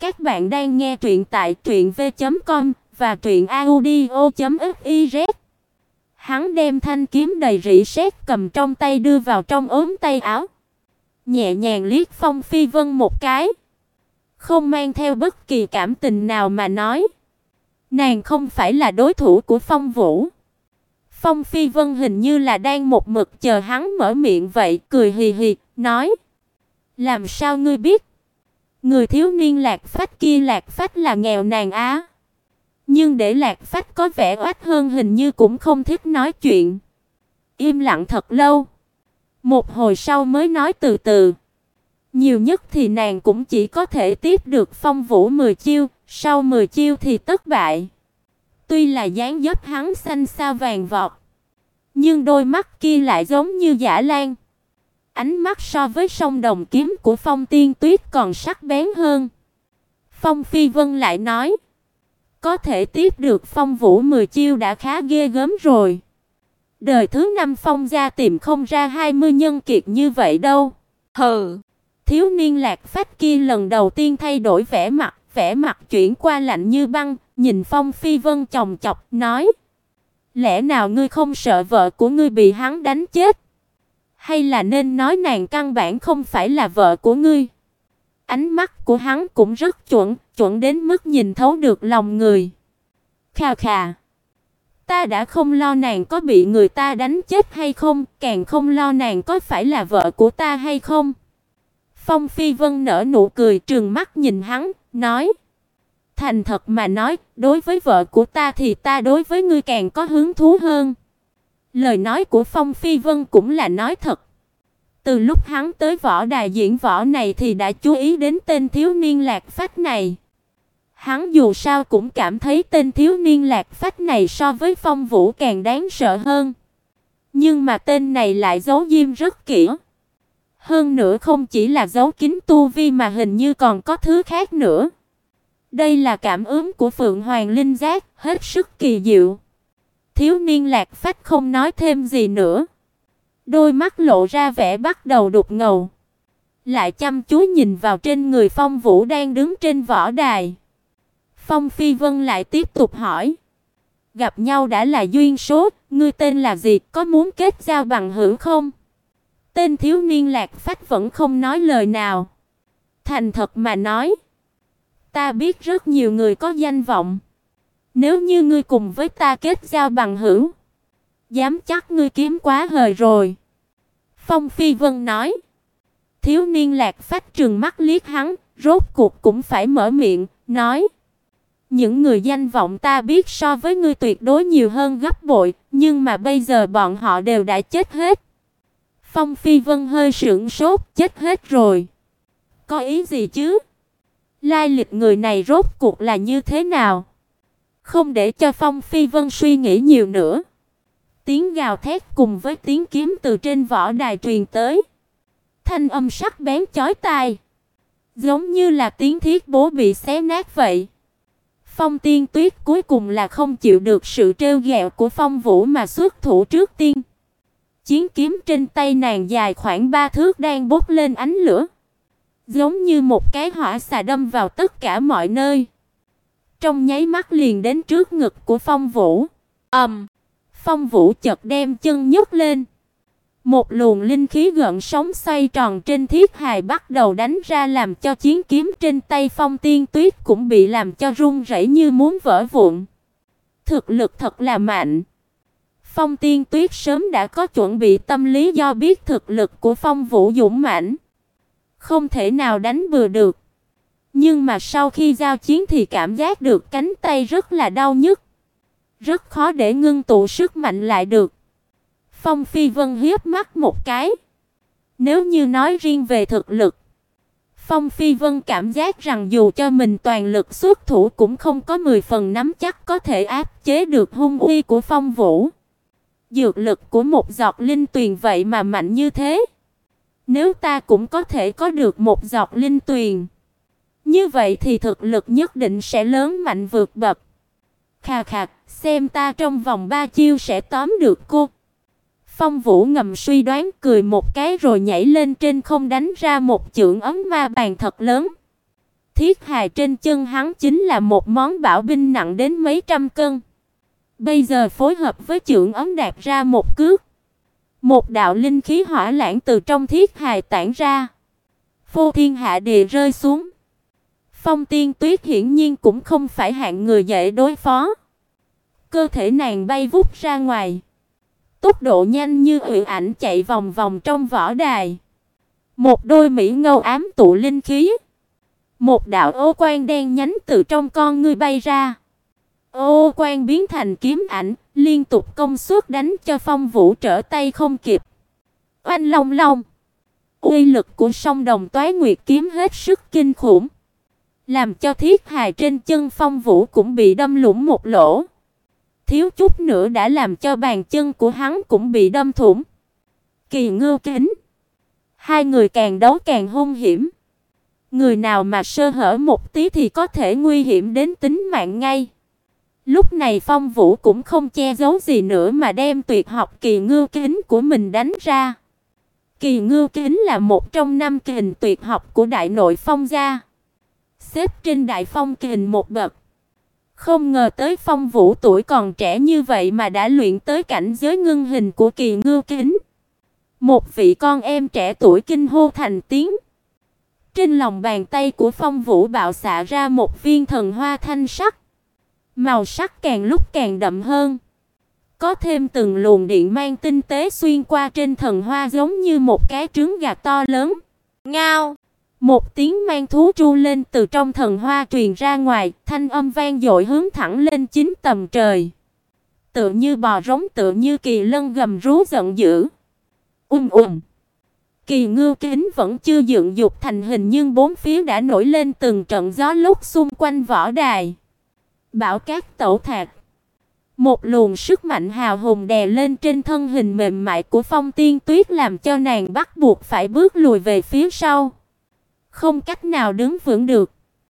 Các bạn đang nghe truyện tại truyệnv.com và truyệnaudio.fiz. Hắn đem thanh kiếm đầy rỉ sét cầm trong tay đưa vào trong ốm tay áo, nhẹ nhàng liếc Phong Phi Vân một cái, không mang theo bất kỳ cảm tình nào mà nói: "Nàng không phải là đối thủ của Phong Vũ." Phong Phi Vân hình như là đang một mực chờ hắn mở miệng vậy, cười hì hì, nói: "Làm sao ngươi biết?" Người thiếu niên Lạc Phách kia Lạc Phách là nghèo nàn á. Nhưng để Lạc Phách có vẻ oách hơn hình như cũng không thích nói chuyện. Im lặng thật lâu. Một hồi sau mới nói từ từ. Nhiều nhất thì nàng cũng chỉ có thể tiếp được phong vũ 10 chiêu, sau 10 chiêu thì tất bại. Tuy là dáng dấp hắn xanh sao vàng vọt, nhưng đôi mắt kia lại giống như giả lan. Ánh mắt so với sông đồng kiếm của Phong Tiên Tuyết còn sắc bén hơn. Phong Phi Vân lại nói, có thể tiếp được Phong Vũ 10 chiêu đã khá ghê gớm rồi. Đời thứ năm Phong gia tìm không ra 20 nhân kiệt như vậy đâu. Hừ. Thiếu niên Lạc Phách kia lần đầu tiên thay đổi vẻ mặt, vẻ mặt chuyển qua lạnh như băng, nhìn Phong Phi Vân chòng chọc, nói: "Lẽ nào ngươi không sợ vợ của ngươi bị hắn đánh chết?" Hay là nên nói nàng căn bản không phải là vợ của ngươi? Ánh mắt của hắn cũng rất chuẩn, chuẩn đến mức nhìn thấu được lòng người. Khà khà. Ta đã không lo nàng có bị người ta đánh chết hay không, càng không lo nàng có phải là vợ của ta hay không. Phong Phi Vân nở nụ cười trừng mắt nhìn hắn, nói: "Thành thật mà nói, đối với vợ của ta thì ta đối với ngươi càng có hứng thú hơn." Lời nói của Phong Phi Vân cũng là nói thật. Từ lúc hắn tới võ đài diễn võ này thì đã chú ý đến tên thiếu niên Lạc Phách này. Hắn dù sao cũng cảm thấy tên thiếu niên Lạc Phách này so với Phong Vũ càng đáng sợ hơn. Nhưng mà tên này lại giấu diêm rất kỹ. Hơn nữa không chỉ là giấu kín tu vi mà hình như còn có thứ khác nữa. Đây là cảm ứng của Phượng Hoàng Linh Giác, hết sức kỳ diệu. Thiếu niên Lạc Phách không nói thêm gì nữa. Đôi mắt lộ ra vẻ bắt đầu đục ngầu. Lại chăm chú nhìn vào trên người Phong Vũ đang đứng trên võ đài. Phong Phi Vân lại tiếp tục hỏi. Gặp nhau đã là duyên số, ngươi tên là gì, có muốn kết giao bằng hữu không? Tên thiếu niên Lạc Phách vẫn không nói lời nào. Thành thật mà nói, ta biết rất nhiều người có danh vọng. Nếu như ngươi cùng với ta kết giao bằng hữu, dám chắc ngươi kiếm quá hời rồi." Phong Phi Vân nói. Thiếu niên Lạc Phách trừng mắt liếc hắn, rốt cuộc cũng phải mở miệng, nói: "Những người danh vọng ta biết so với ngươi tuyệt đối nhiều hơn gấp bội, nhưng mà bây giờ bọn họ đều đã chết hết." Phong Phi Vân hơi sững sốt, chết hết rồi. Có ý gì chứ? Lai lịch người này rốt cuộc là như thế nào? Không để cho Phong Phi Vân suy nghĩ nhiều nữa. Tiếng gào thét cùng với tiếng kiếm từ trên võ đài truyền tới. Thanh âm sắc bén chói tai, giống như là tiếng thiết bố bị xé nát vậy. Phong Tiên Tuyết cuối cùng là không chịu được sự trêu ghẹo của Phong Vũ mà xuất thủ trước tiên. Chiến kiếm trên tay nàng dài khoảng ba thước đang bốc lên ánh lửa, giống như một cái hỏa xà đâm vào tất cả mọi nơi trong nháy mắt liền đến trước ngực của Phong Vũ. Ầm. Um, Phong Vũ chợt đem chân nhấc lên. Một luồng linh khí gợn sóng xoay tròn trên thiết hài bắt đầu đánh ra làm cho chiến kiếm trên tay Phong Tiên Tuyết cũng bị làm cho run rẩy như muốn vỡ vụn. Thực lực thật là mạnh. Phong Tiên Tuyết sớm đã có chuẩn bị tâm lý do biết thực lực của Phong Vũ dũng mãnh, không thể nào đánh bừa được. Nhưng mà sau khi giao chiến thì cảm giác được cánh tay rất là đau nhức, rất khó để ngưng tụ sức mạnh lại được. Phong Phi Vân hiếp mắt một cái. Nếu như nói riêng về thực lực, Phong Phi Vân cảm giác rằng dù cho mình toàn lực xuất thủ cũng không có 10 phần nắm chắc có thể áp chế được hung uy của Phong Vũ. Dược lực của một giọt linh tuyền vậy mà mạnh như thế. Nếu ta cũng có thể có được một giọt linh tuyền, như vậy thì thực lực nhất định sẽ lớn mạnh vượt bậc. Khà khà, xem ta trong vòng ba chiêu sẽ tóm được cô. Phong Vũ ngầm suy đoán cười một cái rồi nhảy lên trên không đánh ra một chưởng ấm ma bàn thật lớn. thiết hài trên chân hắn chính là một món bảo binh nặng đến mấy trăm cân. Bây giờ phối hợp với chưởng ấm đạt ra một cước. Một đạo linh khí hỏa lãng từ trong thiết hài tản ra. Phô thiên hạ địa rơi xuống. Phong Tiên Tuyết hiển nhiên cũng không phải hạng người dễ đối phó. Cơ thể nàng bay vút ra ngoài. Tốc độ nhanh như uyển ảnh chạy vòng vòng trong võ đài. Một đôi mỹ ngâu ám tụ linh khí. Một đạo ô quang đen nhánh từ trong con ngươi bay ra. Ô quang biến thành kiếm ảnh, liên tục công suất đánh cho Phong Vũ trở tay không kịp. Oanh long long. Uy lực của song đồng toái nguyệt kiếm hết sức kinh khủng, làm cho thiết hài trên chân Phong Vũ cũng bị đâm lủng một lỗ. Thiếu chút nữa đã làm cho bàn chân của hắn cũng bị đâm thủng. Kỳ Ngưu Kính, hai người càng đấu càng hung hiểm. Người nào mà sơ hở một tí thì có thể nguy hiểm đến tính mạng ngay. Lúc này Phong Vũ cũng không che giấu gì nữa mà đem tuyệt học kỳ ngưu kính của mình đánh ra. Kỳ ngưu kính là một trong năm kình tuyệt học của đại nội phong gia. Xếp trên đại phong kình một bậc. Không ngờ tới Phong Vũ tuổi còn trẻ như vậy mà đã luyện tới cảnh giới ngưng hình của kỳ ngư kính. Một vị con em trẻ tuổi kinh hô thành tiếng. Trên lòng bàn tay của Phong Vũ bạo xạ ra một viên thần hoa thanh sắc. Màu sắc càng lúc càng đậm hơn. Có thêm từng luồng điện mang tinh tế xuyên qua trên thần hoa giống như một cái trứng gà to lớn. Ngao! Một tiếng mang thú tru lên từ trong thần hoa truyền ra ngoài, thanh âm vang dội hướng thẳng lên chín tầm trời. Tựa như bò rống tựa như kỳ lân gầm rú giận dữ. Ùm um ùm. Kỳ ngưu kính vẫn chưa dựng dục thành hình nhưng bốn phía đã nổi lên từng trận gió lúc xung quanh võ đài. Bão cát tẩu thạc. Một luồng sức mạnh hào hùng đè lên trên thân hình mềm mại của Phong Tiên Tuyết làm cho nàng bắt buộc phải bước lùi về phía sau. Không cách nào đứng vững được.